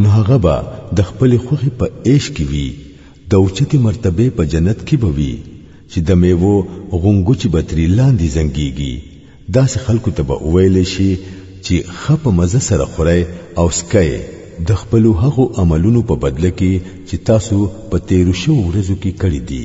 نو هغه به د خپل خوخي په عيش کې وي د اوچتي مرتبه په جنت کې به وي چې د میوو غونګوچي به تری لاندې زنګيږي داسې خلکو ته به وویل شي چې خپ مزه سره خورئ او سکئ د خپل هغو عملونو په بدله کې چې تاسو په تیرو شو ورځو کې کړی دي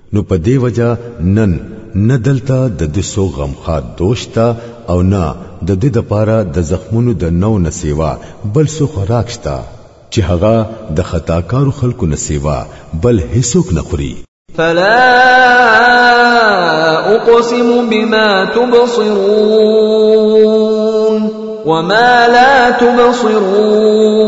نو په دی وجه نن نه دلته د د سو غمخاد دوشتا او نه د د د پاره د زخمونو د نو نه سیوا بل سو خوراک شتا چې هغه د خطاکارو خلکو نه سیوا بل هیڅوک نه خوري فلا اقسم بما تبصرون وما لا تبصرون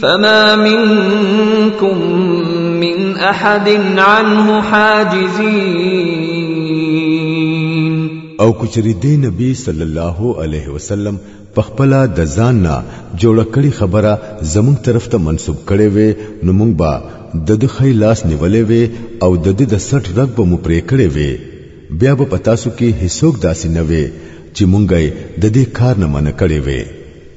فما منکم من احد عنه حاجزین او کچری دی نبی صلی الله علیه وسلم په خپل د ځان نه جوړ کړی خبره زموږ طرف ته منسوب کړي وي نو موږ به د د خی لاس نیولې وي او د د د سټ رګ به مو پرې کړي وي بیا به پتاسو کې هیڅوک داسې نه وي چې مونږه د دې کار نه منع کړي وي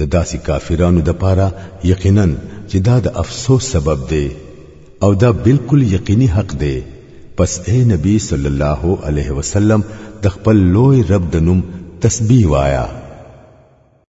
د داسې کافرانو د پاره یقینا چې دا د افسوس سبب دی او دا بالکل یقیني حق دی پس اے نبی صلی الله علیه وسلم د خپل لوی رب د نوم تسبیح وایا